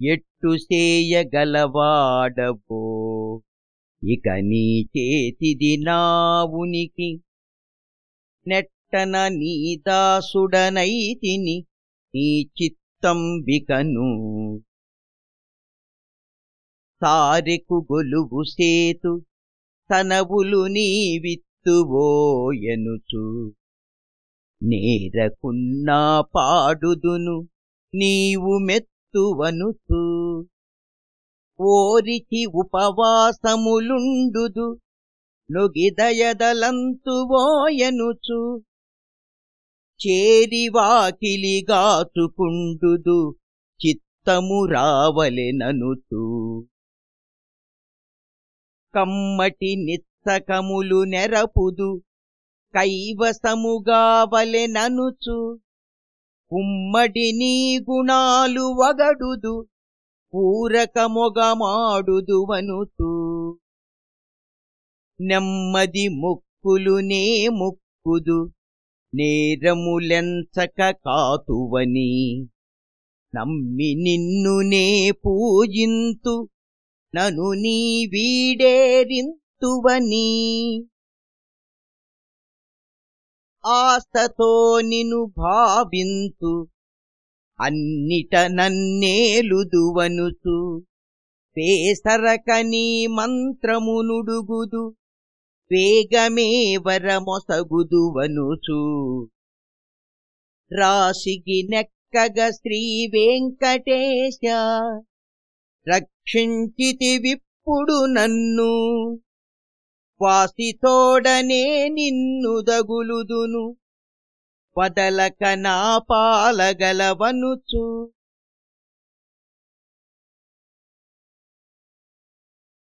ఎట్టు చేయగలవాడవో ఇక నీ చేతిది నా ఉనికి నెట్టన నీ దాసుడనైతిని నీ చిత్తంబికను సారెకు గొలువు సేతు తనవులు నీ విత్తువోయనుచు నేరకున్నా పాడుదును నీవు మెత్తువనుచు ఓరికి ఉపవాసములుండుదు నొగిదయదలంతువోయనుచు చేరి వాకిలిగాచుకుండుదు చిత్తము రావలెననుచు. కమ్మటి నిత్సకములు నెరపుదు కైవసముగావలెననుచు. కుమ్మటి నీ గుణాలు వగడుదు పూరకమొగమాడుదువనుచు నెమ్మది ముక్కులు నే ముక్కుదు నేరములెంచక కాతువని. నమ్మి నిన్ను నే పూజింతు నను నీ వీడేరింతువనీ. ఆస్తతో నిను భావింతు అన్నిట నన్నేలుదువనుచు పేసరక నీ మంత్రమునుడుగుదు వేగమే వరమొసగుదువనుచు. రాశికి నెక్కగ శ్రీ వెంకటేశ. రక్షించితి విప్పుడు నన్ను. వాసితోడనే నిన్ను దగులుదును. వదలక నా పాలగలవనుచు.